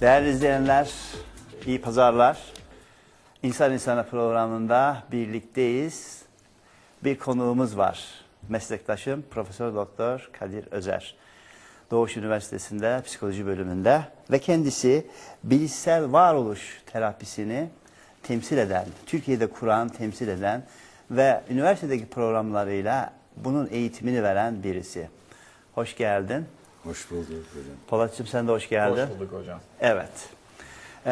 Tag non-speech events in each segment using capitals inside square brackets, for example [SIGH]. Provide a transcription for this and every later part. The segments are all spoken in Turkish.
Değerli izleyenler, iyi pazarlar. İnsan İnsana programında birlikteyiz. Bir konuğumuz var. Meslektaşım Profesör Doktor Kadir Özer. Doğuş Üniversitesi'nde psikoloji bölümünde ve kendisi bilişsel varoluş terapisini temsil eden, Türkiye'de kuran, temsil eden ve üniversitedeki programlarıyla bunun eğitimini veren birisi. Hoş geldin. Hoş bulduk hocam. Polatcığım sen de hoş geldin. Hoş bulduk hocam. Evet. Ee,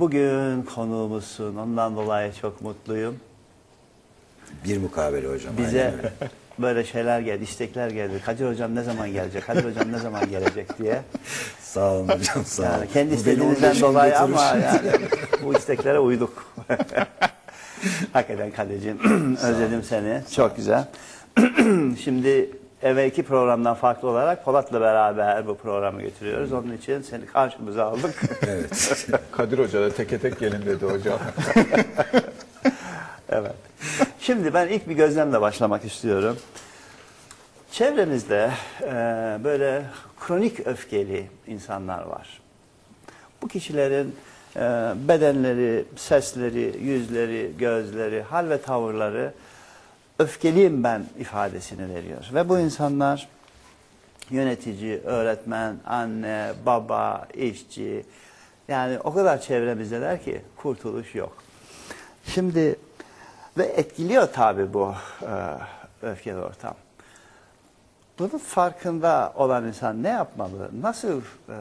bugün konuğumuzsun. Ondan dolayı çok mutluyum. Bir mukabele hocam. Bize [LAUGHS] böyle şeyler geldi, istekler geldi. Kadir hocam ne zaman gelecek? Kadir hocam ne zaman gelecek diye. [LAUGHS] Sağ olun hocam sağ olun. Yani kendi istediğinizden 15 dolayı ama yani bu isteklere uyduk. [LAUGHS] Hakikaten Kadir'cim [CLEARS THROAT] özledim seni. Çok güzel. [CLEARS THROAT] Şimdi evvelki programdan farklı olarak Polat'la beraber bu programı götürüyoruz. Onun için seni karşımıza aldık. [LAUGHS] Evet. Kadir Hoca da teke tek gelin dedi hocam. [LAUGHS] Evet. Şimdi ben ilk bir gözlemle başlamak istiyorum. Çevremizde e, böyle kronik öfkeli insanlar var. Bu kişilerin e, bedenleri, sesleri, yüzleri, gözleri, hal ve tavırları öfkeliyim ben ifadesini veriyor. Ve bu insanlar yönetici, öğretmen, anne, baba, işçi yani o kadar çevremizdeler ki kurtuluş yok. Şimdi ve etkiliyor tabii bu e, öfkeli ortam. Bunun farkında olan insan ne yapmalı? Nasıl e,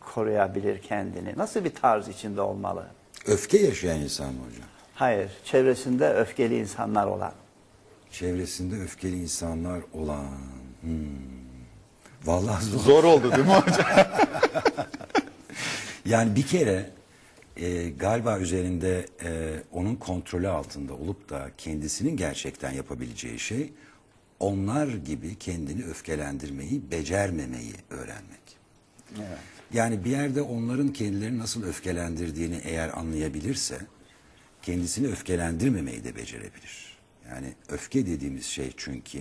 koruyabilir kendini? Nasıl bir tarz içinde olmalı? Öfke yaşayan insan mı hocam? Hayır, çevresinde öfkeli insanlar olan. Çevresinde öfkeli insanlar olan. Hmm. Vallahi zor. Zor oldu değil mi hocam? [LAUGHS] Yani bir kere e, galiba üzerinde e, onun kontrolü altında olup da kendisinin gerçekten yapabileceği şey onlar gibi kendini öfkelendirmeyi, becermemeyi öğrenmek. Evet. Yani bir yerde onların kendilerini nasıl öfkelendirdiğini eğer anlayabilirse kendisini öfkelendirmemeyi de becerebilir. Yani öfke dediğimiz şey çünkü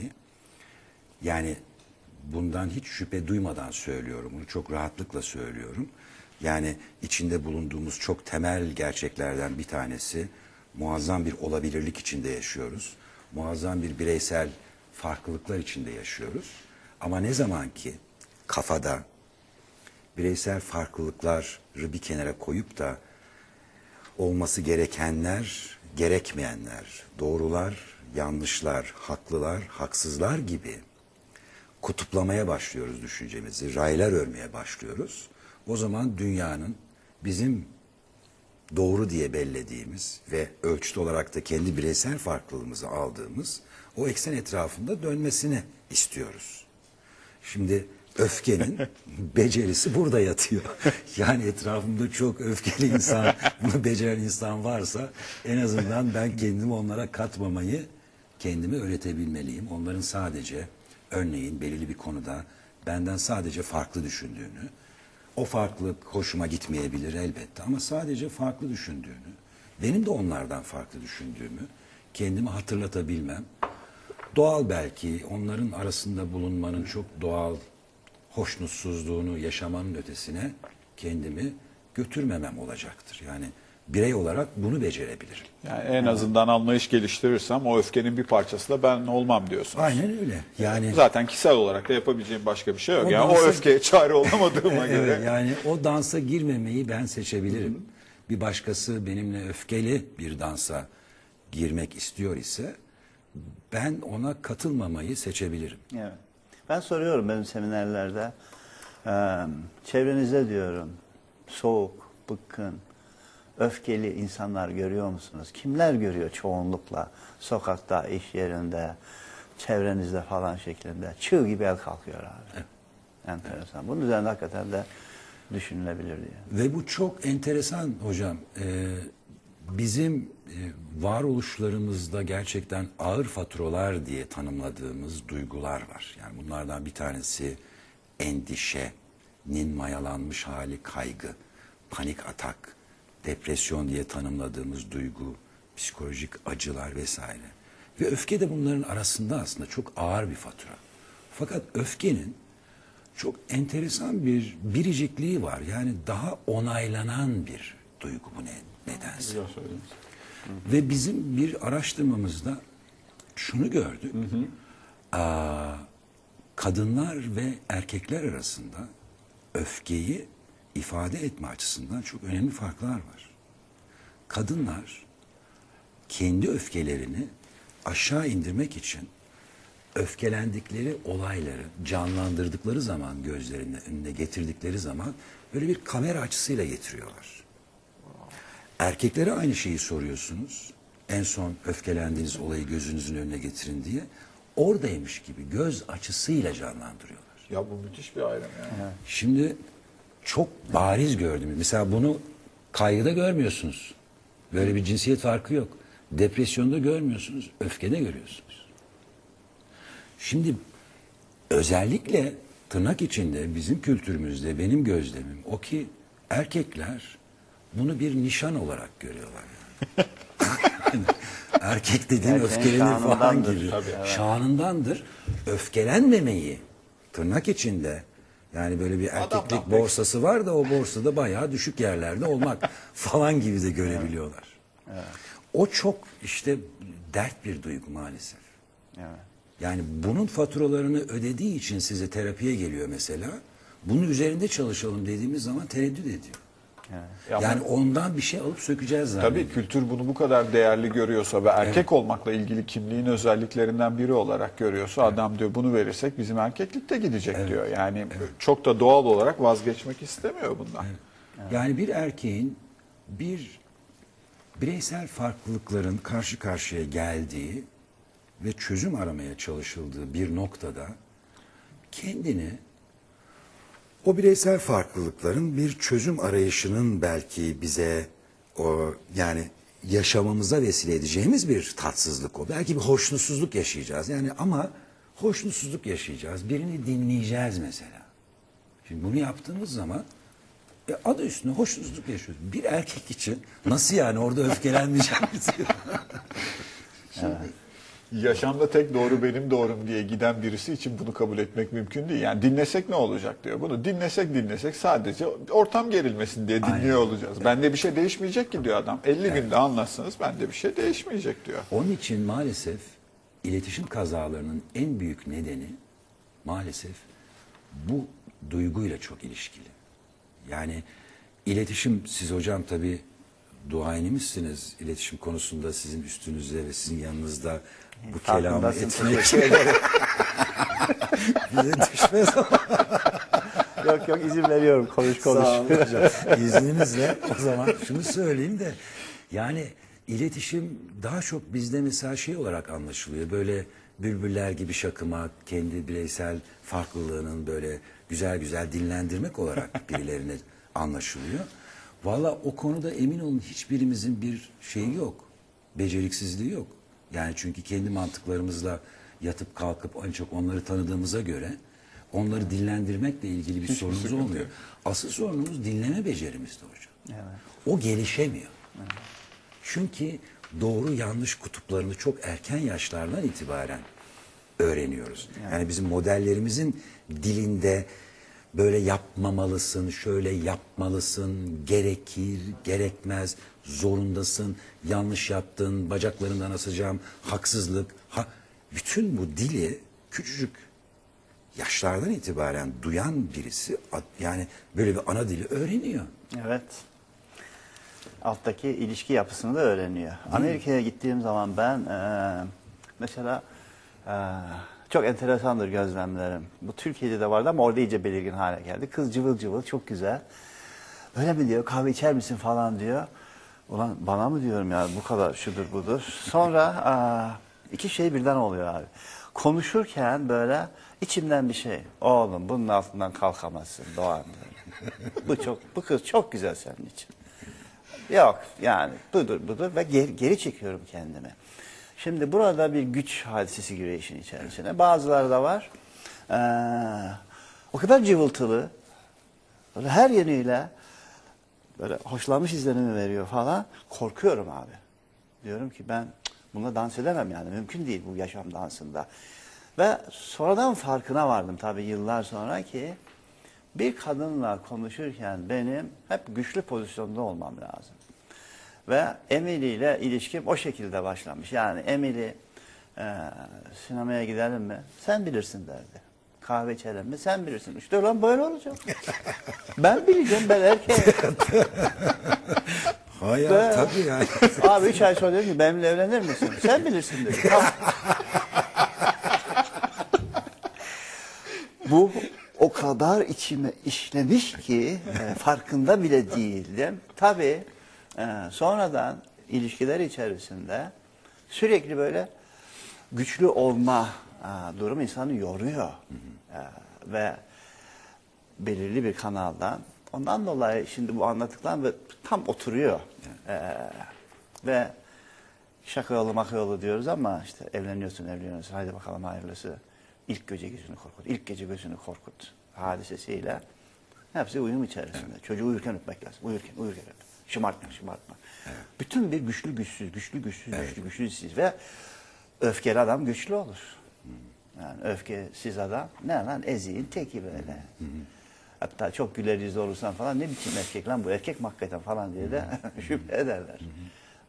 yani bundan hiç şüphe duymadan söylüyorum. Bunu çok rahatlıkla söylüyorum. Yani içinde bulunduğumuz çok temel gerçeklerden bir tanesi muazzam bir olabilirlik içinde yaşıyoruz. Muazzam bir bireysel farklılıklar içinde yaşıyoruz. Ama ne zaman ki kafada bireysel farklılıkları bir kenara koyup da olması gerekenler, gerekmeyenler, doğrular, yanlışlar, haklılar, haksızlar gibi kutuplamaya başlıyoruz düşüncemizi, raylar örmeye başlıyoruz. O zaman dünyanın bizim doğru diye bellediğimiz ve ölçüt olarak da kendi bireysel farklılığımızı aldığımız o eksen etrafında dönmesini istiyoruz. Şimdi öfkenin [LAUGHS] becerisi burada yatıyor. [LAUGHS] Yani etrafımda çok öfkeli insan, bunu beceren insan varsa en azından ben kendimi onlara katmamayı kendime öğretebilmeliyim. Onların sadece örneğin belirli bir konuda benden sadece farklı düşündüğünü, o farklılık hoşuma gitmeyebilir elbette ama sadece farklı düşündüğünü, benim de onlardan farklı düşündüğümü kendime hatırlatabilmem, doğal belki onların arasında bulunmanın çok doğal hoşnutsuzluğunu yaşamanın ötesine kendimi götürmemem olacaktır. Yani birey olarak bunu becerebilirim. Yani en azından anlayış geliştirirsem o öfkenin bir parçası da ben olmam diyorsunuz. Aynen öyle. Yani Zaten kişisel olarak da yapabileceğim başka bir şey yok. O yani o dansa- öfkeye çare olamadığıma [LAUGHS] göre. Evet, yani o dansa girmemeyi ben seçebilirim. Bir başkası benimle öfkeli bir dansa girmek istiyor ise ben ona katılmamayı seçebilirim. Evet. Ben soruyorum benim seminerlerde. Eee çevrenizde diyorum soğuk, bıkkın, öfkeli insanlar görüyor musunuz? Kimler görüyor çoğunlukla? Sokakta, iş yerinde, çevrenizde falan şeklinde. Çığ gibi el kalkıyor abi. Enteresan. Bunun üzerinde hakikaten de düşünülebilir diye. Ve bu çok enteresan hocam. Ee, bizim e, varoluşlarımızda gerçekten ağır faturalar diye tanımladığımız duygular var. Yani bunlardan bir tanesi endişenin mayalanmış hali kaygı, panik atak, depresyon diye tanımladığımız duygu, psikolojik acılar vesaire. Ve öfke de bunların arasında aslında çok ağır bir fatura. Fakat öfkenin çok enteresan bir biricikliği var. Yani daha onaylanan bir duygu bu ne, nedense. Ve bizim bir araştırmamızda şunu gördük. Aa, kadınlar ve erkekler arasında öfkeyi ifade etme açısından çok önemli farklar var. Kadınlar kendi öfkelerini aşağı indirmek için öfkelendikleri olayları canlandırdıkları zaman gözlerinin önüne getirdikleri zaman böyle bir kamera açısıyla getiriyorlar. Erkeklere aynı şeyi soruyorsunuz. En son öfkelendiğiniz olayı gözünüzün önüne getirin diye. Oradaymış gibi göz açısıyla canlandırıyorlar. Ya bu müthiş bir ayrım yani. Şimdi çok bariz gördüm. Mesela bunu kaygıda görmüyorsunuz. Böyle bir cinsiyet farkı yok. Depresyonda görmüyorsunuz, öfkede görüyorsunuz. Şimdi özellikle tırnak içinde bizim kültürümüzde benim gözlemim o ki erkekler bunu bir nişan olarak görüyorlar. Yani. [LAUGHS] Erkek dediğin Erkeğin öfkelenir falan gibi. Tabii, evet. Şanındandır. Öfkelenmemeyi tırnak içinde yani böyle bir erkeklik pek- borsası var da o borsada bayağı düşük yerlerde olmak [LAUGHS] falan gibi de görebiliyorlar. O çok işte dert bir duygu maalesef. Evet. Yani bunun faturalarını ödediği için size terapiye geliyor mesela. Bunun üzerinde çalışalım dediğimiz zaman tereddüt ediyor. Ya Yani ondan bir şey alıp sökeceğiz zannediyor. Tabii kültür bunu bu kadar değerli görüyorsa ve erkek olmakla ilgili kimliğin özelliklerinden biri olarak görüyorsa adam diyor bunu verirsek bizim erkeklik de gidecek diyor. Yani çok da doğal olarak vazgeçmek istemiyor bundan. Yani bir erkeğin bir bireysel farklılıkların karşı karşıya geldiği ve çözüm aramaya çalışıldığı bir noktada kendini o bireysel farklılıkların bir çözüm arayışının belki bize o yani yaşamamıza vesile edeceğimiz bir tatsızlık o. Belki bir hoşnutsuzluk yaşayacağız. Yani ama hoşnutsuzluk yaşayacağız. Birini dinleyeceğiz mesela. Şimdi bunu yaptığımız zaman e, adı üstünde hoşnutsuzluk yaşıyoruz. Bir erkek için nasıl yani orada öfkelenmeyeceğimiz? [LAUGHS] [LAUGHS] Yaşamda tek doğru benim doğrum diye giden birisi için bunu kabul etmek mümkün değil. Yani dinlesek ne olacak diyor. Bunu dinlesek dinlesek sadece ortam gerilmesin diye dinliyor Aynen. olacağız. Bende bir şey değişmeyecek ki diyor adam. 50 günde anlatsanız bende bir şey değişmeyecek diyor. Onun için maalesef iletişim kazalarının en büyük nedeni maalesef bu duyguyla çok ilişkili. Yani iletişim siz hocam tabii duayenimizsiniz. İletişim konusunda sizin üstünüzde ve sizin yanınızda bu kelamı ederim. [LAUGHS] bize düşmez ama. yok yok izin veriyorum konuş konuş. Sağ olun hocam. İzninizle o zaman şunu söyleyeyim de yani iletişim daha çok bizde mesela şey olarak anlaşılıyor. Böyle bülbüller gibi şakımak, kendi bireysel farklılığının böyle güzel güzel dinlendirmek olarak [LAUGHS] birilerine anlaşılıyor. Valla o konuda emin olun hiçbirimizin bir şeyi yok. Beceriksizliği yok. Yani çünkü kendi mantıklarımızla yatıp kalkıp en çok onları tanıdığımıza göre onları dinlendirmekle ilgili bir sorunumuz sıkıntı olmuyor. yok. Asıl sorunumuz dinleme becerimizde hocam. Evet. O gelişemiyor. Çünkü doğru yanlış kutuplarını çok erken yaşlardan itibaren öğreniyoruz. Yani bizim modellerimizin dilinde böyle yapmamalısın, şöyle yapmalısın, gerekir, gerekmez, zorundasın, yanlış yaptın, bacaklarından asacağım, haksızlık. Ha, bütün bu dili küçücük yaşlardan itibaren duyan birisi yani böyle bir ana dili öğreniyor. Evet. Alttaki ilişki yapısını da öğreniyor. Amerika'ya gittiğim zaman ben eee, mesela eee, çok enteresandır gözlemlerim. Bu Türkiye'de de vardı ama orada iyice belirgin hale geldi. Kız cıvıl cıvıl çok güzel. Öyle mi diyor kahve içer misin falan diyor. Ulan bana mı diyorum ya bu kadar şudur budur. Sonra eee, iki şey birden oluyor abi. Konuşurken böyle içimden bir şey. Oğlum bunun altından kalkamazsın Doğan. [LAUGHS] bu çok bu kız çok güzel senin için. Yok yani budur budur ve geri, geri çekiyorum kendimi. Şimdi burada bir güç hadisesi giriyor işin içerisine. Bazıları da var. Ee, o kadar cıvıltılı. Her yönüyle böyle hoşlanmış izlenimi veriyor falan. Korkuyorum abi. Diyorum ki ben bununla dans edemem yani. Mümkün değil bu yaşam dansında. Ve sonradan farkına vardım tabii yıllar sonra ki bir kadınla konuşurken benim hep güçlü pozisyonda olmam lazım. Ve Emily ile ilişkim o şekilde başlamış. Yani Emily e, sinemaya gidelim mi? Sen bilirsin derdi. Kahve içelim mi? Sen bilirsin. İşte lan böyle olacak. ben bileceğim ben erkeğim. [LAUGHS] Hayır Ve- tabii yani. Abi üç ay sonra dedim ki benimle evlenir misin? Sen bilirsin dedi. [LAUGHS] Tamam. Bu o kadar içime işlemiş ki e, farkında bile değildim. Tabii e, sonradan ilişkiler içerisinde sürekli böyle güçlü olma e, durumu insanı yoruyor. E, ve belirli bir kanaldan. Ondan dolayı şimdi bu anlattıklarım ve tam oturuyor. Ee, ve şaka yolu maka yolu diyoruz ama işte evleniyorsun evleniyorsun haydi bakalım hayırlısı. İlk gece gözünü korkut, ilk gece gözünü korkut hadisesiyle hepsi uyum içerisinde. Çocuğu uyurken öpmek lazım. Uyurken, uyurken öp. Şımartma, şımartma. Bütün bir güçlü güçsüz, güçlü güçsüz, güçlü güçsüz ve öfkeli adam güçlü olur. Yani öfkesiz adam ne lan eziğin teki böyle. Hatta çok güler yüzlü olursan falan ne biçim erkek lan bu erkek mi hakikaten falan diye de [LAUGHS] şüphe ederler.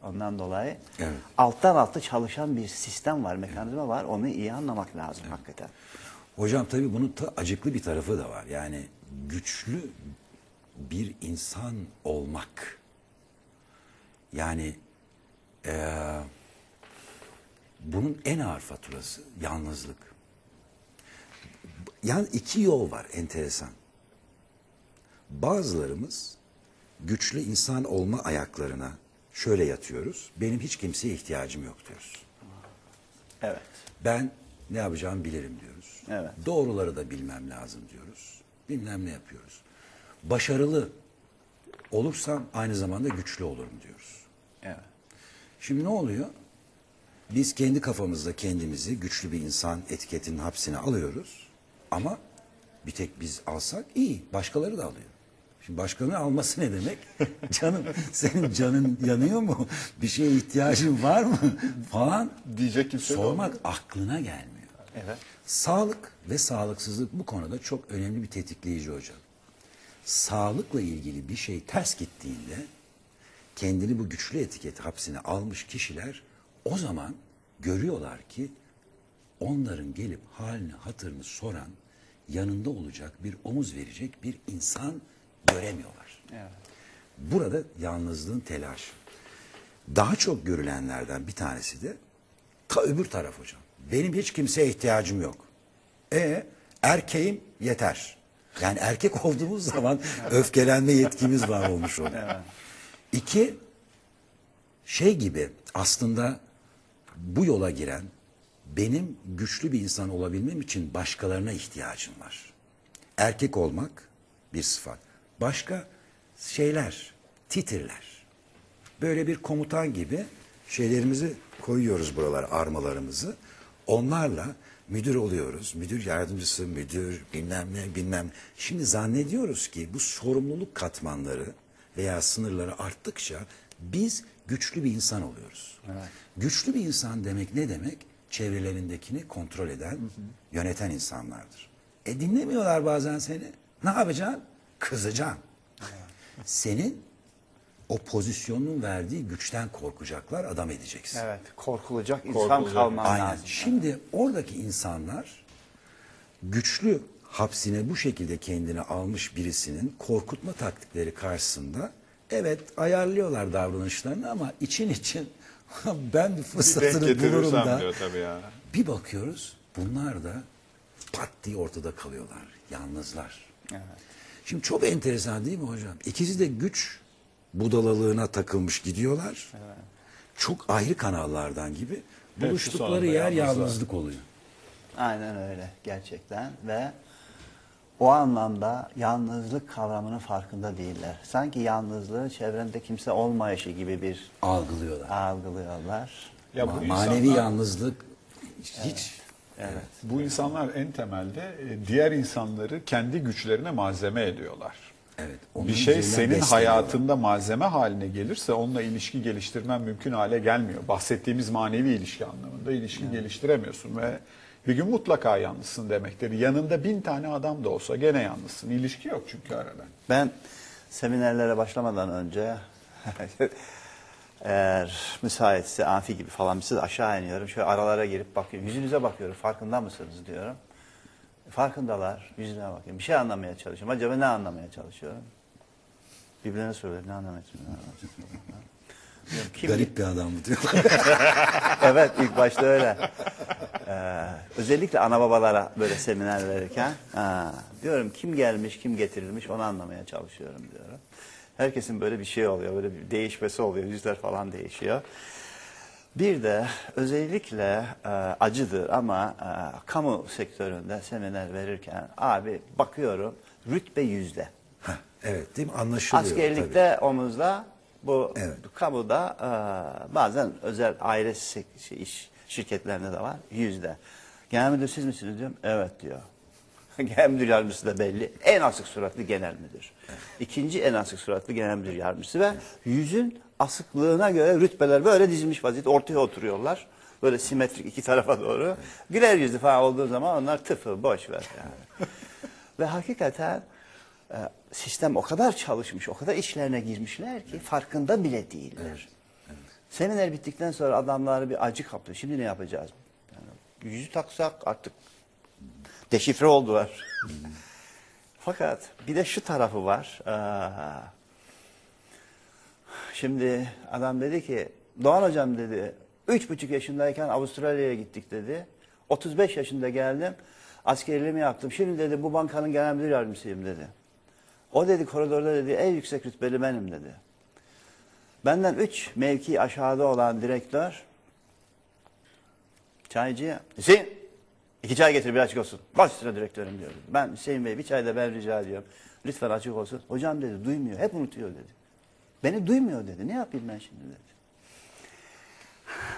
Ondan dolayı Evet. alttan alta çalışan bir sistem var, mekanizma var. Onu iyi anlamak lazım hakikaten. Hocam tabii bunun ta acıklı bir tarafı da var. Yani güçlü bir insan olmak. Yani eee, bunun en ağır faturası yalnızlık. Yani iki yol var enteresan. Bazılarımız güçlü insan olma ayaklarına şöyle yatıyoruz. Benim hiç kimseye ihtiyacım yok diyoruz. Evet. Ben ne yapacağımı bilirim diyoruz. Evet. Doğruları da bilmem lazım diyoruz. Bilmem ne yapıyoruz. Başarılı olursam aynı zamanda güçlü olurum diyoruz. Evet. Şimdi ne oluyor? Biz kendi kafamızda kendimizi güçlü bir insan etiketinin hapsine alıyoruz. Ama bir tek biz alsak iyi. Başkaları da alıyor. Şimdi başkanın alması ne demek? [LAUGHS] Canım senin canın yanıyor mu? Bir şeye ihtiyacın var mı? Falan Diyecek kimse sormak aklına gelmiyor. Evet. Sağlık ve sağlıksızlık bu konuda çok önemli bir tetikleyici hocam. Sağlıkla ilgili bir şey ters gittiğinde kendini bu güçlü etiket hapsine almış kişiler o zaman görüyorlar ki onların gelip halini hatırını soran yanında olacak bir omuz verecek bir insan göremiyorlar. Evet. Burada yalnızlığın telaşı. Daha çok görülenlerden bir tanesi de ta öbür taraf hocam. Benim hiç kimseye ihtiyacım yok. E erkeğim yeter. Yani erkek [LAUGHS] olduğumuz zaman öfkelenme yetkimiz var olmuş oluyor. İki, şey gibi aslında bu yola giren benim güçlü bir insan olabilmem için başkalarına ihtiyacım var. Erkek olmak bir sıfat. Başka şeyler, titirler. Böyle bir komutan gibi şeylerimizi koyuyoruz buralara, armalarımızı. Onlarla müdür oluyoruz. Müdür yardımcısı, müdür, bilmem ne, bilmem. Şimdi zannediyoruz ki bu sorumluluk katmanları veya sınırları arttıkça biz güçlü bir insan oluyoruz. Güçlü bir insan demek ne demek? Çevrelerindekini kontrol eden, yöneten insanlardır. E dinlemiyorlar bazen seni. Ne yapacaksın? Kızacaksın. Senin o pozisyonun verdiği güçten korkacaklar, adam edeceksin. Evet. Korkulacak insan Korkulacak. kalman Aynen. lazım. Şimdi oradaki insanlar güçlü hapsine bu şekilde kendini almış birisinin korkutma taktikleri karşısında evet ayarlıyorlar davranışlarını ama için için ben bir Bir fırsatını bulurum da diyor tabii ya. bir bakıyoruz bunlar da pat diye ortada kalıyorlar. Yalnızlar. Şimdi çok enteresan değil mi hocam? İkisi de güç budalalığına takılmış gidiyorlar. Çok ayrı kanallardan gibi. Buluştukları yer yalnızlık oluyor. Aynen öyle gerçekten ve o anlamda yalnızlık kavramının farkında değiller. Sanki yalnızlığı çevrende kimse olmayışı gibi bir Algılıyorlar. algılıyorlar. Ya bu Ma- manevi insanlar- yalnızlık hiç Evet. Bu insanlar en temelde e, diğer insanları kendi güçlerine malzeme ediyorlar. evet. onun Bir şey senin hayatında malzeme haline gelirse onunla ilişki geliştirmen mümkün hale gelmiyor. Bahsettiğimiz manevi ilişki anlamında ilişki geliştiremiyorsun ve Bir gün mutlaka yalnızsın demektir. Yanında bin tane adam da olsa gene yalnızsın. İlişki yok çünkü arada. Ben seminerlere başlamadan önce [LAUGHS] eğer müsaitse amfi gibi falan şey aşağı iniyorum. Şöyle aralara girip bakıyorum. Yüzünüze bakıyorum. Farkında mısınız diyorum. Farkındalar. Yüzüne bakıyorum. Bir şey anlamaya çalışıyorum. Acaba ne anlamaya çalışıyorum? Birbirlerine soruyorlar. Ne anlamaya çalışıyorum? Kim Garip bir adam bu diyor. [LAUGHS] evet ilk başta öyle. Ee, özellikle ana babalara böyle seminer verirken ha, diyorum kim gelmiş kim getirilmiş onu anlamaya çalışıyorum diyorum. Herkesin böyle bir şey oluyor böyle bir değişmesi oluyor yüzler falan değişiyor. Bir de özellikle e, acıdır ama e, kamu sektöründe seminer verirken abi bakıyorum rütbe yüzde. Heh, evet değil mi? Anlaşılıyor. Askerlikte omuzda, bu Evet. kamuda e, bazen özel aile şey, iş şirketlerinde de var yüzde. Genel müdür siz misiniz diyorum. Evet diyor. [LAUGHS] genel müdür yardımcısı da belli. En asık suratlı genel müdür. İkinci en asık suratlı genel müdür yardımcısı ve yüzün asıklığına göre rütbeler böyle dizilmiş vaziyette ortaya oturuyorlar. Böyle simetrik iki tarafa doğru. Güler yüzlü falan olduğu zaman onlar tıfıl boş ver yani. [LAUGHS] Ve hakikaten sistem o kadar çalışmış, o kadar içlerine girmişler ki farkında bile değiller. Seminer bittikten sonra adamlar bir acı kaplıyor. Şimdi ne yapacağız? Yani yüzü taksak artık deşifre oldular. [LAUGHS] Fakat bir de şu tarafı var. Aa, Şimdi adam dedi ki Doğan hocam dedi üç buçuk yaşındayken Avustralya'ya gittik dedi. 35 yaşında geldim. Askerliğimi yaptım. Şimdi dedi bu bankanın genel müdür yardımcısıyım dedi. O dedi koridorda dedi en yüksek rütbeli benim dedi. Benden üç mevki aşağıda olan direktör çaycıya Hüseyin iki çay getir bir açık olsun. Baş üstüne direktörüm diyor. Ben Hüseyin Bey bir çay da ben rica ediyorum. Lütfen açık olsun. Hocam dedi duymuyor. Hep unutuyor dedi. Beni duymuyor dedi. Ne yapayım ben şimdi dedi.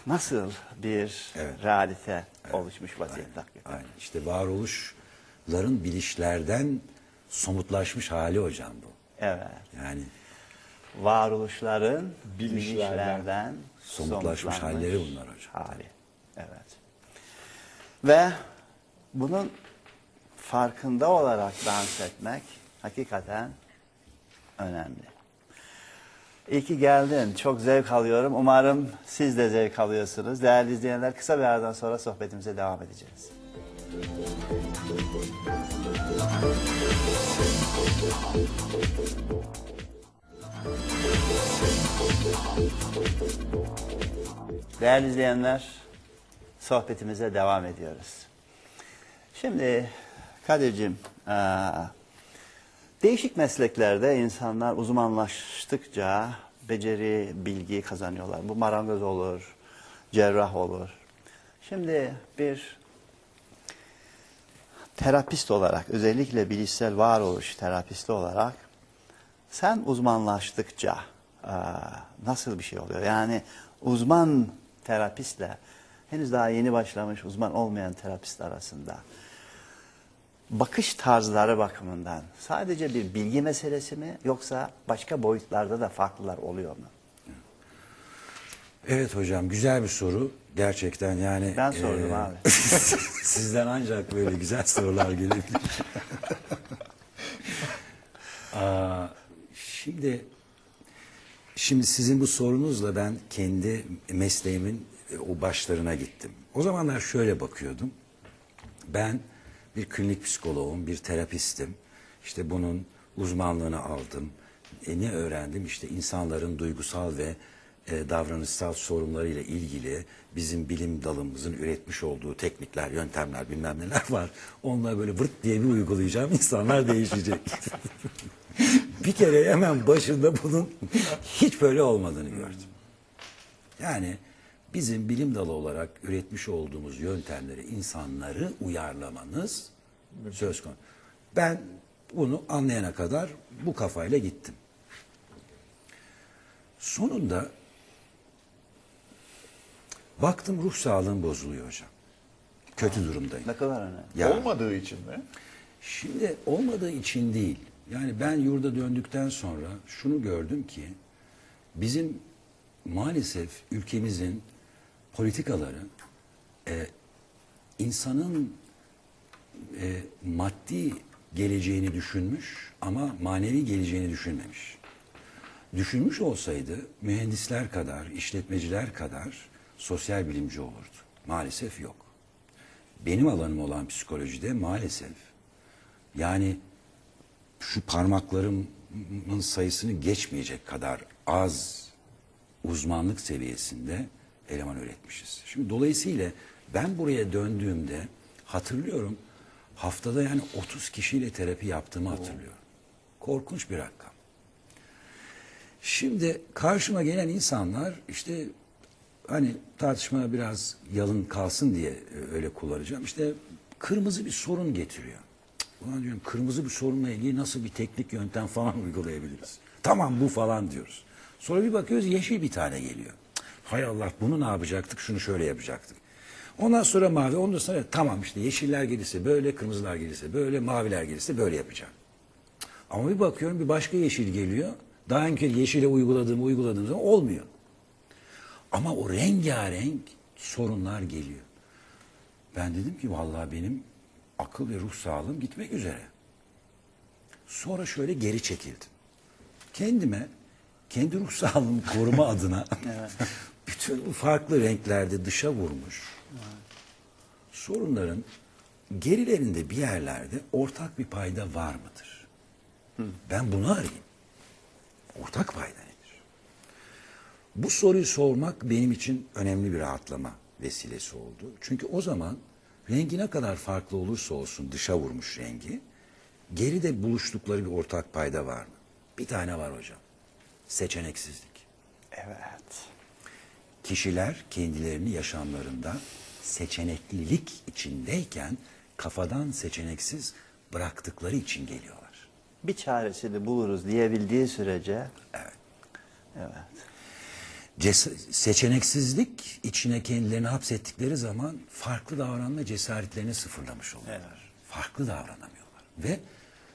Nasıl bir Evet. realite oluşmuş vaziyette hakikaten. Aynen. İşte varoluşların bilişlerden somutlaşmış hali hocam bu. Evet. Yani Varoluşların Bilişlerden bilişlerden somutlaşmış halleri bunlar hocam. Hali. Evet. Ve bunun farkında olarak dans etmek hakikaten önemli. İyi ki geldin. Çok zevk alıyorum. Umarım siz de zevk alıyorsunuz. Değerli izleyenler kısa bir aradan sonra sohbetimize devam edeceğiz. Değerli izleyenler, sohbetimize devam ediyoruz. Şimdi Kadir'cim, eee, değişik mesleklerde insanlar uzmanlaştıkça beceri, bilgi kazanıyorlar. Bu marangoz olur, cerrah olur. Şimdi bir terapist olarak, özellikle bilişsel varoluş terapisti olarak sen uzmanlaştıkça nasıl bir şey oluyor? Yani uzman terapistle henüz daha yeni başlamış uzman olmayan terapist arasında bakış tarzları bakımından sadece bir bilgi meselesi mi yoksa başka boyutlarda da farklılar oluyor mu? Evet hocam güzel bir soru. Gerçekten yani. Ben sordum eee, abi. [LAUGHS] Sizden ancak böyle güzel sorular gelebilir. [LAUGHS] Aa, şimdi şimdi sizin bu sorunuzla ben kendi mesleğimin e, o başlarına gittim. O zamanlar şöyle bakıyordum. Ben bir klinik psikoloğum, bir terapistim. İşte bunun uzmanlığını aldım. E, ne öğrendim? İşte insanların duygusal ve e, davranışsal sorunlarıyla ilgili bizim bilim dalımızın üretmiş olduğu teknikler, yöntemler, bilmem neler [LAUGHS] var. Onları böyle vırt diye bir uygulayacağım. İnsanlar değişecek. [LAUGHS] bir kere hemen başında bunun hiç böyle olmadığını gördüm. Yani bizim bilim dalı olarak üretmiş olduğumuz yöntemleri insanları uyarlamanız söz konusu. Ben bunu anlayana kadar bu kafayla gittim. Sonunda baktım ruh sağlığım bozuluyor hocam. Kötü durumdayım. Ne kadar önemli. Ya. Olmadığı için mi? Şimdi olmadığı için değil. Yani ben yurda döndükten sonra şunu gördüm ki bizim maalesef ülkemizin politikaları e, insanın e, maddi geleceğini düşünmüş ama manevi geleceğini düşünmemiş. Düşünmüş olsaydı mühendisler kadar, işletmeciler kadar sosyal bilimci olurdu. Maalesef yok. Benim alanım olan psikolojide maalesef yani şu parmaklarımın sayısını geçmeyecek kadar az uzmanlık seviyesinde eleman üretmişiz. Şimdi dolayısıyla ben buraya döndüğümde hatırlıyorum haftada yani 30 kişiyle terapi yaptığımı hatırlıyorum. Korkunç bir rakam. Şimdi karşıma gelen insanlar işte hani tartışma biraz yalın kalsın diye e, öyle kullanacağım. İşte kırmızı bir sorun getiriyor. Ulan diyorum kırmızı bir sorunla ilgili nasıl bir teknik yöntem falan [LAUGHS] uygulayabiliriz? Tamam bu falan diyoruz. Sonra bir bakıyoruz yeşil bir tane geliyor. Hay Allah bunu ne yapacaktık? Şunu şöyle yapacaktık. Ondan sonra mavi, ondan sonra tamam işte yeşiller gelirse böyle, kırmızılar gelirse böyle, maviler gelirse böyle yapacağım. Ama bir bakıyorum bir başka yeşil geliyor. Daha önce yeşile uyguladığım uyguladığım zaman olmuyor. Ama o rengarenk sorunlar geliyor. Ben dedim ki vallahi benim akıl ve ruh sağlığım gitmek üzere. Sonra şöyle geri çekildim. Kendime kendi ruh sağlığımı koruma [LAUGHS] adına bütün bu farklı renklerde dışa vurmuş sorunların gerilerinde bir yerlerde ortak bir payda var mıdır? Ben bunu arayayım. Ortak payda? Bu soruyu sormak benim için önemli bir rahatlama vesilesi oldu. Çünkü o zaman rengi ne kadar farklı olursa olsun dışa vurmuş rengi, geride buluştukları bir ortak payda var mı? Bir tane var hocam. Seçeneksizlik. Evet. Kişiler kendilerini yaşamlarında seçeneklilik içindeyken kafadan seçeneksiz bıraktıkları için geliyorlar. Bir çaresini buluruz diyebildiği sürece Evet. evet. Seçeneksizlik içine kendilerini hapsettikleri zaman farklı davranma cesaretlerini sıfırlamış oluyorlar. Farklı davranamıyorlar. Ve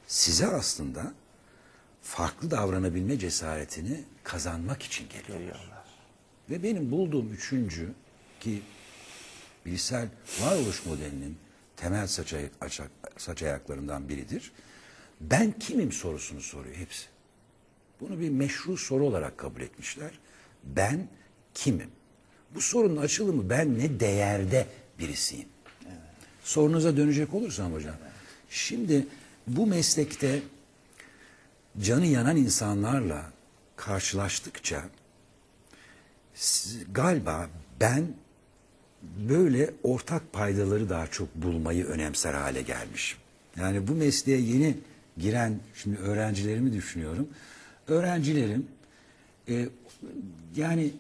size aslında farklı davranabilme cesaretini kazanmak için geliyorlar. Görüyorlar. Ve benim bulduğum üçüncü ki bilişsel varoluş modelinin temel saç, ayak, saç ayaklarından biridir. Ben kimim sorusunu soruyor hepsi. Bunu bir meşru soru olarak kabul etmişler. Ben kimim? Bu sorunun açılımı ben ne değerde birisiyim? Sorunuza dönecek olursam hocam. Şimdi bu meslekte canı yanan insanlarla karşılaştıkça galiba ben böyle ortak paydaları daha çok bulmayı önemser hale gelmişim. Yani bu mesleğe yeni giren şimdi öğrencilerimi düşünüyorum. Öğrencilerim e, yani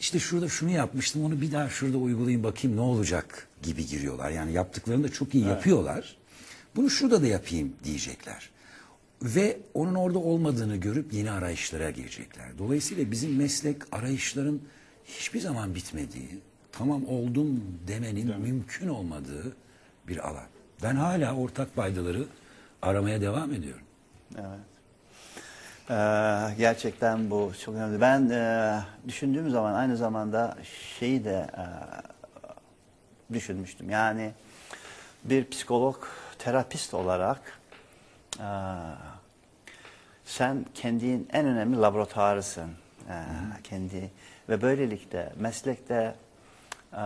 işte şurada şunu yapmıştım onu bir daha şurada uygulayayım bakayım ne olacak gibi giriyorlar. Yani yaptıklarını da çok iyi yapıyorlar. Bunu şurada da yapayım diyecekler. Ve onun orada olmadığını görüp yeni arayışlara girecekler. Dolayısıyla bizim meslek arayışların hiçbir zaman bitmediği, tamam oldum demenin mümkün olmadığı bir alan. Ben hala ortak paydaları aramaya devam ediyorum. Evet. Ee, gerçekten bu çok önemli. Ben e, düşündüğüm zaman aynı zamanda şeyi de e, düşünmüştüm. Yani bir psikolog, terapist olarak e, sen kendin en önemli laboratuvarısın. E, kendi ve böylelikle meslekte e,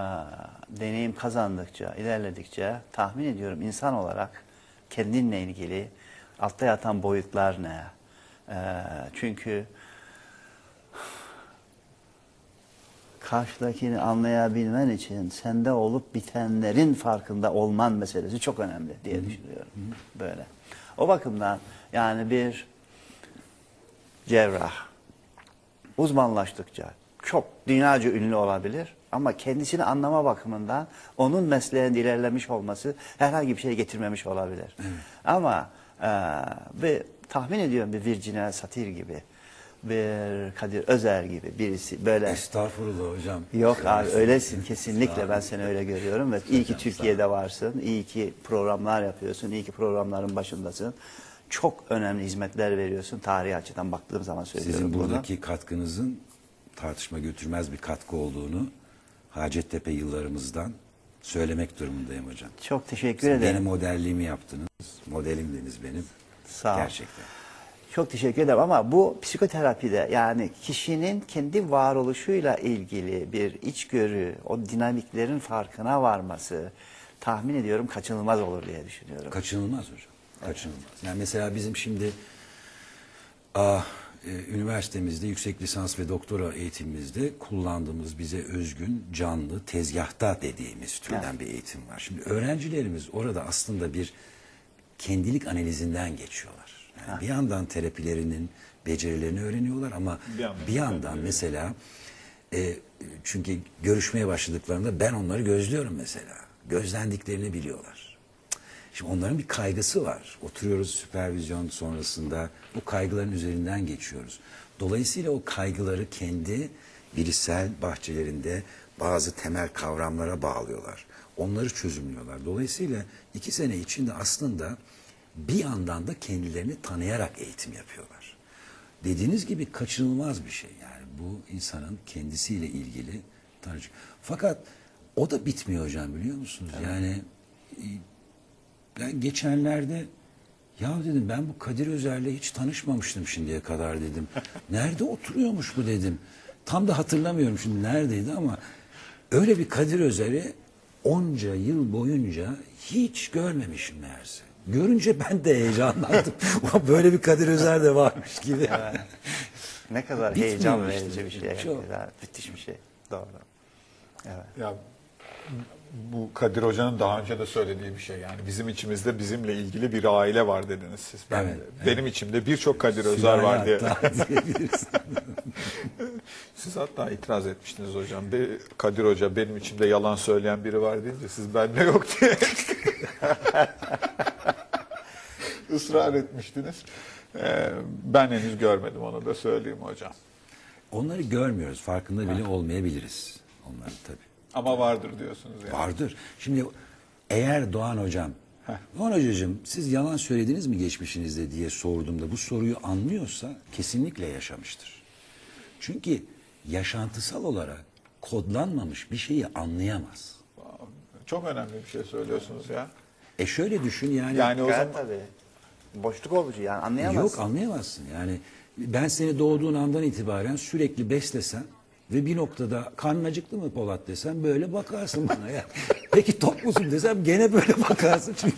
deneyim kazandıkça, ilerledikçe tahmin ediyorum insan olarak kendinle ilgili altta yatan boyutlar ne? E, çünkü karşıdakini anlayabilmen için sende olup bitenlerin farkında olman meselesi çok önemli diye düşünüyorum. Böyle. O bakımdan yani bir cerrah uzmanlaştıkça çok dünyaca ünlü olabilir ama kendisini anlama bakımından onun mesleğinde ilerlemiş olması herhangi bir şey getirmemiş olabilir. Ama e, ve tahmin ediyorum bir Virginia Satir gibi bir Kadir Özer gibi birisi böyle Estağfurullah hocam. Yok abi Estağfurullah. öylesin kesinlikle ben seni öyle görüyorum ve iyi ki Türkiye'de varsın, iyi ki programlar yapıyorsun, iyi ki programların başındasın. Çok önemli hizmetler veriyorsun tarihi açıdan baktığım zaman söylüyorum Sizin bunu. buradaki katkınızın tartışma götürmez bir katkı olduğunu Hacettepe yıllarımızdan söylemek durumundayım hocam. Çok teşekkür Siz ederim. benim modelliğimi yaptınız. Modelimdiniz benim. Sağ ol. Gerçekten. Çok teşekkür ederim ama bu psikoterapide yani kişinin kendi varoluşuyla ilgili bir içgörü, o dinamiklerin farkına varması tahmin ediyorum kaçınılmaz olur diye düşünüyorum. Kaçınılmaz hocam. Kaçınılmaz. Yani mesela bizim şimdi ah, e, üniversitemizde yüksek lisans ve doktora eğitimimizde kullandığımız bize özgün canlı tezgahta dediğimiz türden bir eğitim var. Şimdi öğrencilerimiz orada aslında bir kendilik analizinden geçiyorlar. Yani bir yandan terapilerinin becerilerini öğreniyorlar ama Bir yandan bir yandan mesela e, çünkü görüşmeye başladıklarında ben onları gözlüyorum mesela. Gözlendiklerini biliyorlar. Şimdi onların bir kaygısı var. Oturuyoruz süpervizyon sonrasında bu kaygıların üzerinden geçiyoruz. Dolayısıyla o kaygıları kendi bilişsel bahçelerinde bazı temel kavramlara bağlıyorlar. Onları çözümlüyorlar. Dolayısıyla iki sene içinde aslında bir yandan da kendilerini tanıyarak eğitim yapıyorlar. Dediğiniz gibi kaçınılmaz bir şey. Yani bu insanın kendisiyle ilgili tanıcı. Fakat o da bitmiyor hocam biliyor musunuz? Yani e, ben geçenlerde ya dedim ben bu Kadir Özer'le hiç tanışmamıştım şimdiye kadar dedim. [LAUGHS] Nerede oturuyormuş bu dedim. Tam da hatırlamıyorum şimdi neredeydi ama öyle bir Kadir Özer'i onca yıl boyunca hiç görmemişim meğerse. Görünce ben de heyecanlandım. [LAUGHS] Böyle bir Kadir Özer de varmış gibi. Ne kadar Bitmiyor heyecan işte. verici bir şey. Çok. Müthiş bir şey. Doğru. Evet. Ya bu Kadir Hoca'nın daha önce de söylediği bir şey yani bizim içimizde bizimle ilgili bir aile var dediniz siz. Ben, Evet, benim içimde birçok Kadir Özer var diye. [LAUGHS] Siz hatta itiraz etmiştiniz hocam. Be- Kadir Hoca benim içimde yalan söyleyen biri var deyince siz bende yok diye. [LAUGHS] ısrar etmiştiniz. Ee, ben henüz görmedim onu da söyleyeyim hocam. Onları görmüyoruz. Farkında bile olmayabiliriz. Onların tabii. Ama vardır diyorsunuz yani. Vardır. Şimdi eğer Doğan Hocam, Doğan Hocacığım siz yalan söylediniz mi geçmişinizde diye sorduğumda bu soruyu anlıyorsa kesinlikle yaşamıştır. Çünkü yaşantısal olarak kodlanmamış bir şeyi anlayamaz. Çok önemli bir şey söylüyorsunuz ya. E şöyle düşün yani. Yani o zaman tabii. Boşluk olucu yani anlayamazsın. Yok anlayamazsın. Yani ben seni doğduğun andan itibaren sürekli beslesem ve bir noktada karnın acıktı mı Polat desem böyle bakarsın bana ya. [LAUGHS] Peki tok musun desem gene böyle bakarsın çünkü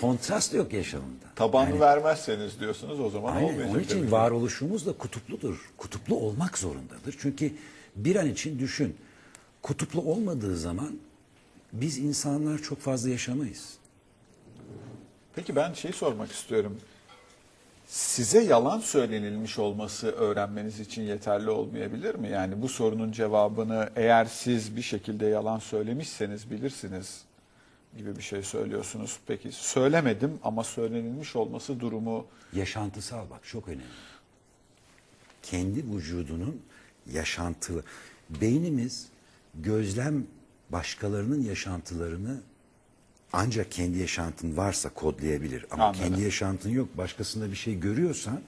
kontrast yok yaşamında. tabanı vermezseniz diyorsunuz o zaman Aynen. olmayacak. Onun için varoluşumuz da kutupludur. Kutuplu olmak zorundadır. Çünkü bir an için düşün. Kutuplu olmadığı zaman biz insanlar çok fazla yaşamayız. Peki ben şey sormak istiyorum. Size yalan söylenilmiş olması öğrenmeniz için yeterli olmayabilir mi? Yani bu sorunun cevabını eğer siz bir şekilde yalan söylemişseniz bilirsiniz gibi bir şey söylüyorsunuz. Peki söylemedim ama söylenilmiş olması durumu Yaşantısal bak çok önemli. Kendi vücudunun yaşantılı. Beynimiz gözlem başkalarının yaşantılarını ancak kendi yaşantın varsa kodlayabilir. Ama Anladım. kendi yaşantın yok başkasında bir şey görüyorsan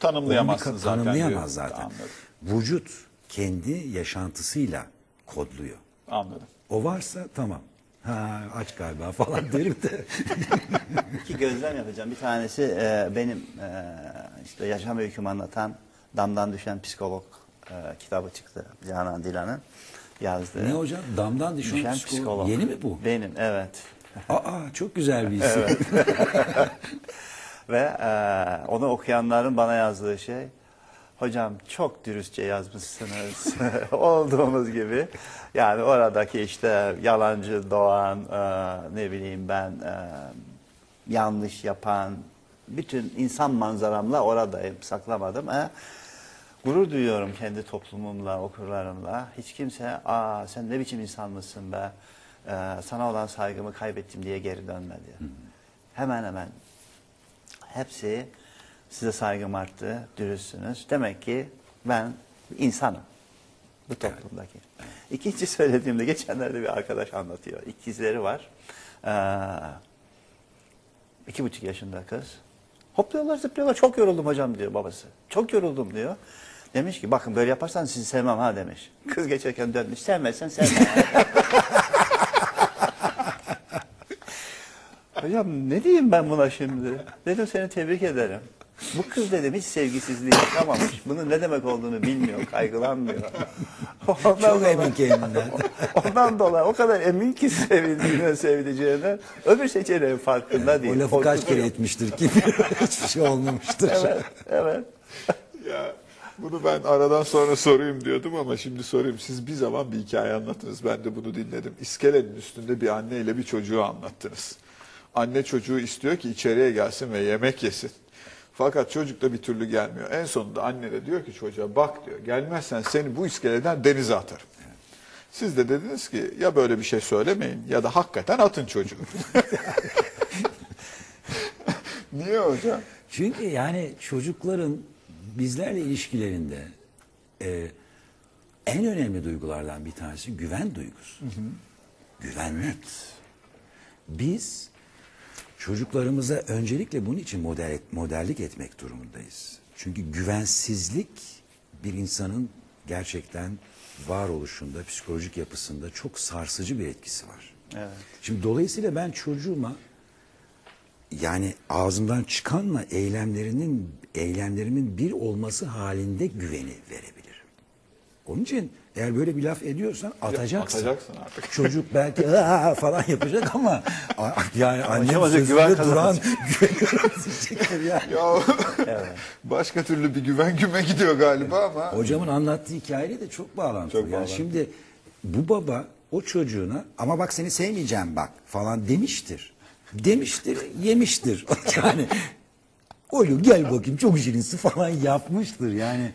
Tanımlayamazsın zaten Tanımlayamaz zaten. Anladım. Vücut kendi yaşantısıyla kodluyor. anladım. O varsa tamam. Ha aç galiba falan [LAUGHS] derim de. İki gözlem yapacağım. Bir tanesi e, benim e, işte yaşam öykümü anlatan Damdan Düşen Psikolog e, kitabı çıktı. Canan Dilan'ın yazdığı. ne hocam? Damdan düşen, Düşen psikolog. Psikolog. Yeni mi bu? Benim evet. [LAUGHS] Aa çok güzel bir isim. [LAUGHS] Ve e, onu okuyanların bana yazdığı şey, hocam çok dürüstçe yazmışsınız [LAUGHS] olduğumuz gibi. Yani oradaki işte yalancı doğan, e, ne bileyim ben e, yanlış yapan, bütün insan manzaramla oradayım, saklamadım. E, gurur duyuyorum kendi toplumumla, okurlarımla. Hiç kimse, aa sen ne biçim insan mısın be, e, sana olan saygımı kaybettim diye geri dönmedi. Hemen hemen hepsi size saygım arttı, dürüstsünüz. Demek ki ben insanım bu toplumdaki. İkinci söylediğimde geçenlerde bir arkadaş anlatıyor. İkizleri var. Ee, iki buçuk yaşında kız. Hopluyorlar zıplıyorlar. Çok yoruldum hocam diyor babası. Çok yoruldum diyor. Demiş ki bakın böyle yaparsan sizi sevmem ha demiş. Kız geçerken dönmüş. Sevmezsen sevme. [LAUGHS] Hocam ne diyeyim ben buna şimdi? Dedim seni tebrik ederim. Bu kız dedim hiç sevgisizliği yaşamamış. Bunun ne demek olduğunu bilmiyor, kaygılanmıyor. Ondan Çok dolayı- emin kendinden. Ondan dolayı o kadar emin ki sevildiğine, sevileceğine öbür seçeneğin farkında değil. O lafı kaç kere etmiştir ki [LAUGHS] hiçbir şey olmamıştır. Evet, evet. Ya bunu ben aradan sonra sorayım diyordum ama şimdi sorayım. Siz bir zaman bir hikaye anlattınız. Ben de bunu dinledim. İskelenin üstünde bir anne ile bir çocuğu anlattınız. Anne çocuğu istiyor ki içeriye gelsin ve yemek yesin. Fakat çocuk da bir türlü gelmiyor. En sonunda anne de diyor ki çocuğa bak diyor gelmezsen seni bu iskeleden denize atarım. Siz de dediniz ki ya böyle bir şey söylemeyin ya da hakikaten atın çocuğu. [LAUGHS] Niye hocam? Çünkü yani çocukların bizlerle ilişkilerinde e, en önemli duygulardan bir tanesi güven duygusu. Güvenlik. Biz çocuklarımıza öncelikle bunun için model, modellik etmek durumundayız. Çünkü güvensizlik bir insanın gerçekten varoluşunda, psikolojik yapısında çok sarsıcı bir etkisi var. Evet. Şimdi dolayısıyla ben çocuğuma yani ağzımdan çıkanla eylemlerinin eylemlerimin bir olması halinde güveni verebilirim. Onun için eğer böyle bir laf ediyorsan atacaksın. atacaksın artık. [LAUGHS] Çocuk belki "Aa!" falan yapacak ama yani annem sözünde güven duran kazanacak. güveniyorum diyecekler yani. Ya [LAUGHS] başka türlü bir güven güme gidiyor galiba ama. Hocamın anlattığı hikayeyle de çok bağlantılı. Çok yani bağlantılı. şimdi bu baba o çocuğuna ama bak seni sevmeyeceğim bak falan demiştir. Demiştir, yemiştir. [LAUGHS] yani oğlum gel bakayım çok şirinsi falan yapmıştır. Yani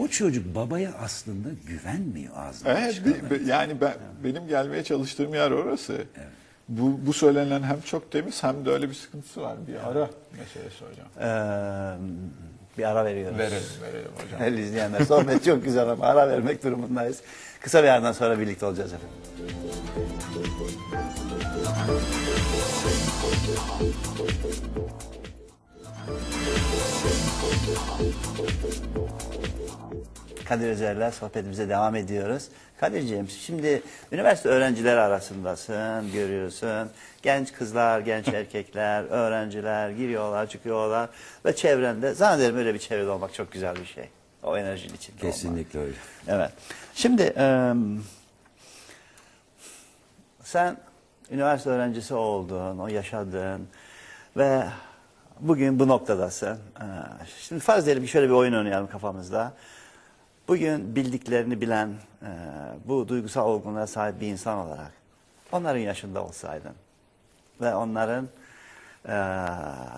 o çocuk babaya aslında güvenmiyor ağzından Evet, bir- yani ben benim gelmeye çalıştığım yer orası. Bu, bu söylenen hem çok temiz hem de öyle bir sıkıntısı var. Bir ara meselesi hocam. Ee, bir ara veriyoruz. Verelim, verelim hocam. Değerli izleyenler sohbet çok güzel ama ara vermek durumundayız. Kısa bir aradan sonra birlikte olacağız efendim. Kadir Özer'le sohbetimize devam ediyoruz. Kadir'ciğim şimdi üniversite öğrencileri arasındasın, görüyorsun. Genç kızlar, genç [LAUGHS] erkekler, öğrenciler giriyorlar, çıkıyorlar. Ve çevrende, zannederim öyle bir çevrede olmak çok güzel bir şey. O enerjinin içinde olmak. Kesinlikle öyle. Evet. Şimdi e, sen üniversite öğrencisi oldun, o yaşadın ve bugün bu noktadasın. Şimdi farz edelim ki şöyle bir oyun oynayalım kafamızda. Bugün bildiklerini bilen, e, bu duygusal olgunluğa sahip bir insan olarak onların yaşında olsaydın ve onların e,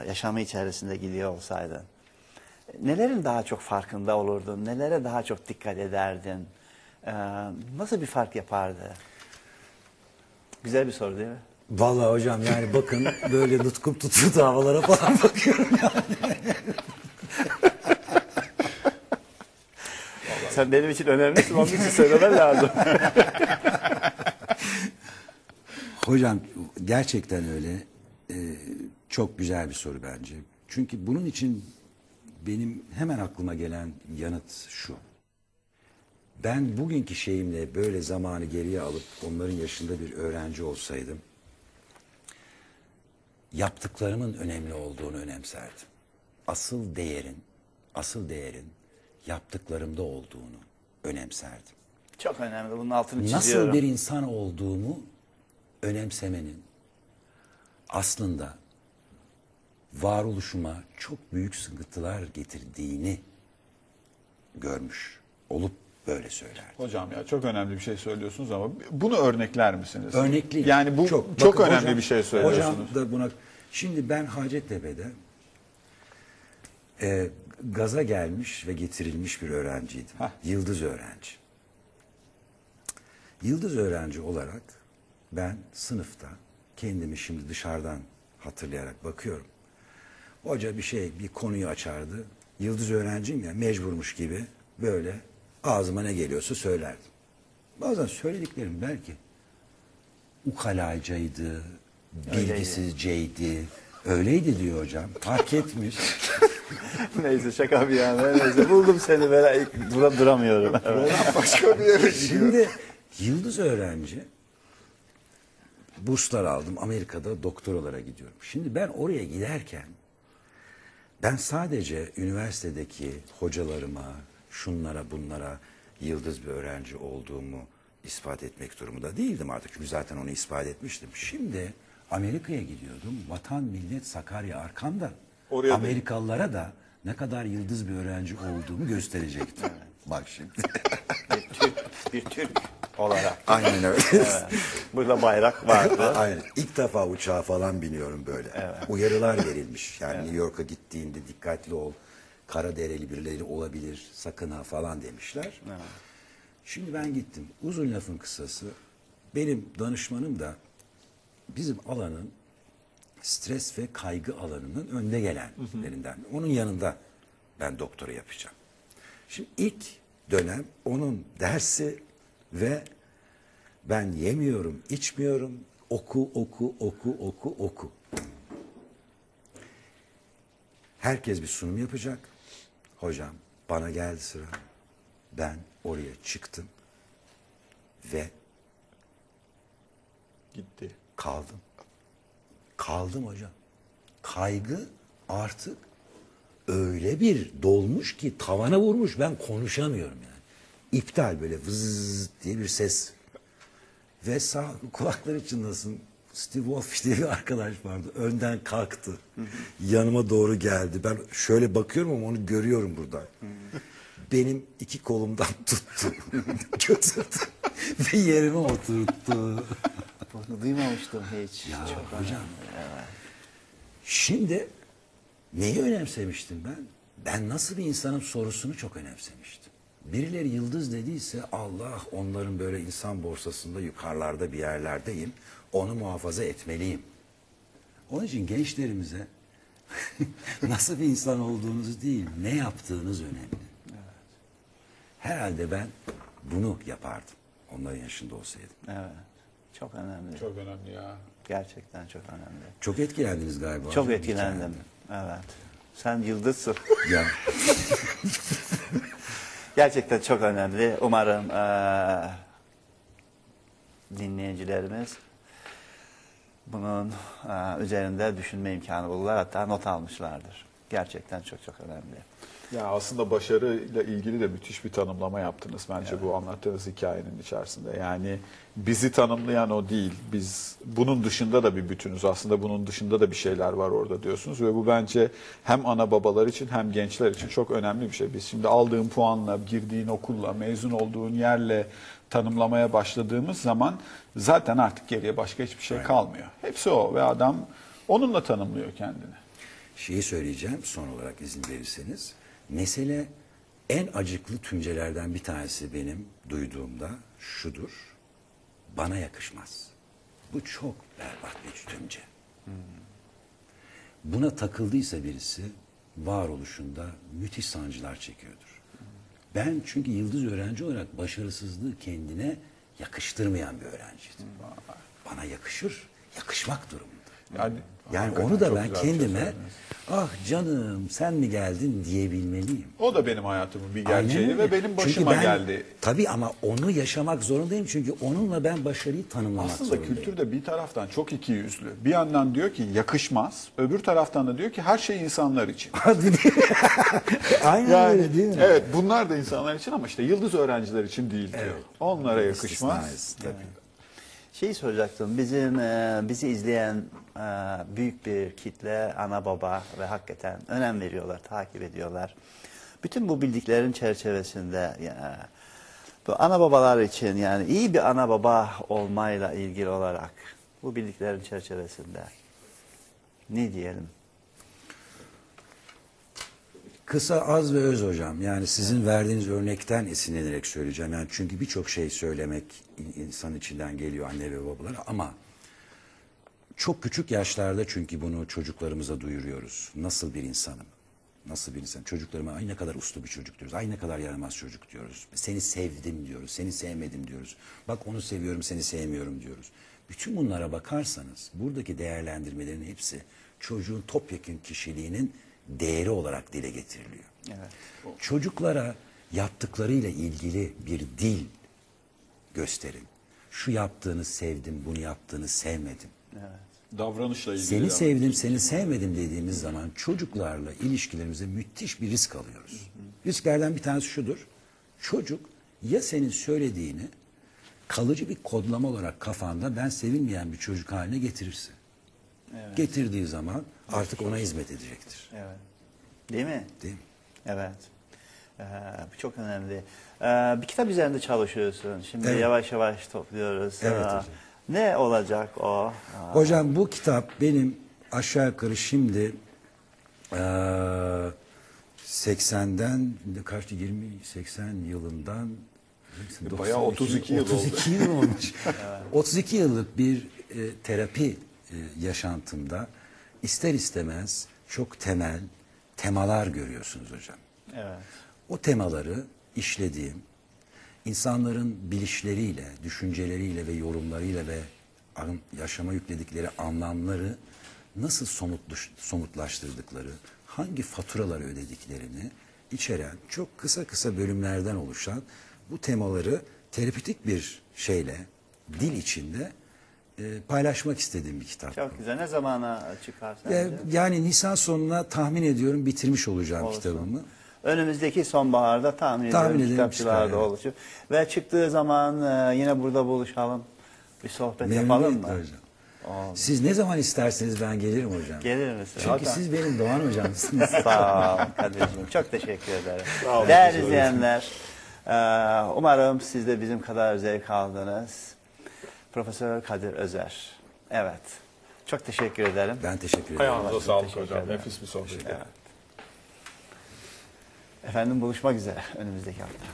yaşamı içerisinde gidiyor olsaydın, nelerin daha çok farkında olurdun, nelere daha çok dikkat ederdin, e, nasıl bir fark yapardı? Güzel bir soru değil mi? Vallahi hocam yani bakın böyle nutkum tutuldu havalara falan bakıyorum yani. [LAUGHS] Sen benim için önemlisin, onun için söylemen lazım. [LAUGHS] Hocam gerçekten öyle. Ee, çok güzel bir soru bence. Çünkü bunun için benim hemen aklıma gelen yanıt şu. Ben bugünkü şeyimle böyle zamanı geriye alıp onların yaşında bir öğrenci olsaydım yaptıklarımın önemli olduğunu önemserdim. Asıl değerin, asıl değerin yaptıklarımda olduğunu önemserdim. Çok önemli, bunun altını çiziyorum. Nasıl bir insan olduğumu önemsemenin aslında varoluşuma çok büyük sıkıntılar getirdiğini görmüş olup böyle söyler. Hocam ya çok önemli bir şey söylüyorsunuz ama bunu örnekler misiniz? Örnekli. Yani bu çok, Bakın önemli hocam- bir şey söylüyorsunuz. Hocam da buna şimdi ben Hacettepe'de e, gaza gelmiş ve getirilmiş bir öğrenciydim. Heh. Yıldız öğrenci. Yıldız öğrenci olarak ben sınıfta kendimi şimdi dışarıdan hatırlayarak bakıyorum. Hoca bir şey, bir konuyu açardı. Yıldız öğrenciyim ya mecburmuş gibi böyle ağzıma ne geliyorsa söylerdim. Bazen söylediklerim belki ukalaycaydı, bilgisizceydi. Öyleydi diyor hocam. Fark etmiş. [LAUGHS] [LAUGHS] Neyse şaka bir yana. Neyse buldum seni böyle dura, duramıyorum. Başka bir yere gidiyor. Şimdi Yıldız öğrenci burslar aldım. Amerika'da doktoralara gidiyorum. Şimdi ben oraya giderken ben sadece üniversitedeki hocalarıma, şunlara bunlara yıldız bir öğrenci olduğumu ispat etmek durumunda değildim artık. Çünkü zaten onu ispat etmiştim. Şimdi Amerika'ya gidiyordum. Vatan, millet, Sakarya arkamda. Oraya Amerikalılara da ne kadar yıldız bir öğrenci olduğumu gösterecektim. [LAUGHS] Bak şimdi. Bir Türk, bir Türk olarak. Aynen öyle. Burada bayrak vardı. [LAUGHS] Aynen. İlk defa uçağa falan biniyorum böyle. Uyarılar verilmiş. Yani New York'a gittiğinde dikkatli ol. Kara dereli birileri olabilir. Sakın ha falan demişler. Şimdi ben gittim. Uzun lafın kısası. Benim danışmanım da bizim alanın stres ve kaygı alanının önde gelenlerinden. Onun yanında ben doktora yapacağım. Şimdi ilk dönem onun dersi ve ben yemiyorum, içmiyorum. Oku, oku, oku, oku, oku. Herkes bir sunum yapacak. Hocam bana geldi sıra. Ben oraya çıktım ve Gitti. kaldım. Kaldım hocam. Kaygı artık öyle bir dolmuş ki tavana vurmuş ben konuşamıyorum yani. İptal böyle vız diye bir ses. Ve sağ [LAUGHS] kulakları çınlasın. Steve Wolf diye bir arkadaş vardı. Önden kalktı. Yanıma doğru geldi. Ben şöyle bakıyorum ama onu görüyorum buradan. Benim iki kolumdan [LAUGHS] tuttu. Götürdü. Ve yerime oturttu. Bunu duymamıştım hiç. Ya Çok hocam. önemli. Şimdi neyi önemsemiştim ben? Ben nasıl bir insanım sorusunu çok önemsemiştim. Birileri yıldız dediyse Allah onların böyle insan borsasında yukarılarda bir yerlerdeyim. Onu muhafaza etmeliyim. Onun için gençlerimize [LAUGHS] nasıl bir insan olduğunuz değil, ne yaptığınız önemli. Herhalde ben bunu yapardım. Onların yaşında olsaydım. Evet. Çok önemli. Çok önemli ya. Gerçekten çok önemli. Çok etkilendiniz galiba. Çok etkilendim. Evet. Sen yıldızsın. Ya [LAUGHS] Gerçekten çok önemli. Umarım eee, dinleyicilerimiz bunun eee, üzerinde düşünme imkanı bulurlar. Hatta not almışlardır. Gerçekten çok çok önemli. Ya aslında başarıyla ilgili de müthiş bir tanımlama yaptınız bence bu anlattığınız hikayenin içerisinde. Yani bizi tanımlayan o değil. Biz bunun dışında da bir bütünüz. Aslında bunun dışında da bir şeyler var orada diyorsunuz ve bu bence hem ana babalar için hem gençler için çok önemli bir şey. Biz şimdi aldığın puanla, girdiğin okulla, mezun olduğun yerle tanımlamaya başladığımız zaman zaten artık geriye başka hiçbir şey kalmıyor. Hepsi o ve adam onunla tanımlıyor kendini. şeyi söyleyeceğim son olarak izin verirseniz. Mesele en acıklı tümcelerden bir tanesi benim duyduğumda şudur. Bana yakışmaz. Bu çok berbat bir tümce. Buna takıldıysa birisi varoluşunda müthiş sancılar çekiyordur. Ben çünkü yıldız öğrenci olarak başarısızlığı kendine yakıştırmayan bir öğrenciydim. Bana yakışır, yakışmak durumunda. Yani, Yani hakikaten onu da çok ben güzel bir şey kendime söylediniz. ah canım sen mi geldin diyebilmeliyim. O da benim hayatımın bir Aynen gerçeği öyle. ve benim Çünkü başıma ben- geldi. Tabii ama onu yaşamak zorundayım çünkü onunla ben başarıyı tanımlamak Aslında zorundayım. kültür de bir taraftan çok iki yüzlü. Bir yandan diyor ki yakışmaz, öbür taraftan da diyor ki her şey insanlar için. [LAUGHS] [LAUGHS] Aynen öyle değil mi? Evet bunlar da insanlar için ama işte yıldız öğrenciler için değil diyor. Evet. Onlara yakışmaz. İstisnayız, tabii. Şeyi soracaktım. Bizim e, bizi izleyen e, büyük bir kitle ana baba ve hakikaten önem veriyorlar, takip ediyorlar. Bütün bu bildiklerin çerçevesinde ya, bu ana babalar için yani iyi bir ana baba olmayla ilgili olarak bu bildiklerin çerçevesinde ne diyelim? Kısa, az ve öz hocam. Yani sizin verdiğiniz örnekten esinlenerek söyleyeceğim. Yani çünkü birçok şey söylemek in- insan içinden geliyor anne ve babalara ama çok küçük yaşlarda çünkü bunu çocuklarımıza duyuruyoruz. Nasıl bir insanım? Nasıl bir insan? Çocuklarıma ay ne kadar uslu bir çocuk diyoruz. Ay ne kadar yaramaz çocuk diyoruz. Seni sevdim diyoruz. Seni sevmedim diyoruz. Bak onu seviyorum seni sevmiyorum diyoruz. Bütün bunlara bakarsanız buradaki değerlendirmelerin hepsi çocuğun topyekun kişiliğinin değeri olarak dile getiriliyor. Evet. Çocuklara yaptıklarıyla ilgili bir dil gösterin. şu yaptığını sevdim, bunu yaptığını sevmedim. Davranışla ilgili. Seni sevdim, seni sevmedim dediğimiz zaman çocuklarla ilişkilerimize müthiş bir risk alıyoruz. Risklerden bir tanesi şudur. Çocuk ya senin söylediğini kalıcı bir kodlama olarak kafanda ben sevilmeyen bir çocuk haline getirirse. Getirdiği zaman artık ona hizmet edecektir. Evet. Değil mi? Değil mi? Evet. Ee, bu çok önemli. Ee, bir kitap üzerinde çalışıyorsun. Şimdi Evet. yavaş yavaş topluyoruz. Evet Ee, hocam. Ne olacak o? Aa, Hocam bu kitap benim aşağı yukarı şimdi eee 80'den kaçtı 20 80 yılından E, Bayağı 32 yıl oldu. 32 yıl olmuş. [LAUGHS] 32 yıllık bir e, terapi e, yaşantımda ister istemez çok temel temalar görüyorsunuz hocam. Evet. O temaları işlediğim, insanların bilişleriyle, düşünceleriyle ve yorumlarıyla ve yaşama yükledikleri anlamları nasıl somutlaştırdıkları, hangi faturaları ödediklerini içeren çok kısa kısa bölümlerden oluşan bu temaları terapötik bir şeyle, dil içinde e, paylaşmak istediğim bir kitap. Çok güzel. Ne zamana çıkar sence? Yani Nisan sonuna tahmin ediyorum bitirmiş olacağım Olsun. kitabımı. Önümüzdeki sonbaharda tahmin, Tahmin ediyorum kitapçılarda evet. oluşur. Ve çıktığı zaman e, yine burada buluşalım. Bir sohbet yapalım mı? Memnuniyetle hocam. Siz ne zaman isterseniz ben gelirim hocam. Gelir misin? Çünkü siz benim Doğan hocamsınız. [LAUGHS] Sağ ol Kadir'cim. Çok teşekkür ederim. Sağ olun, Değerli izleyenler, e, umarım siz de bizim kadar zevk aldınız. Profesör Kadir Özer. Evet. Çok teşekkür ederim. ben teşekkür ederim. Ayağınıza sağlık hocam. ederim. Nefis bir sohbet. Evet. Efendim buluşmak üzere önümüzdeki hafta.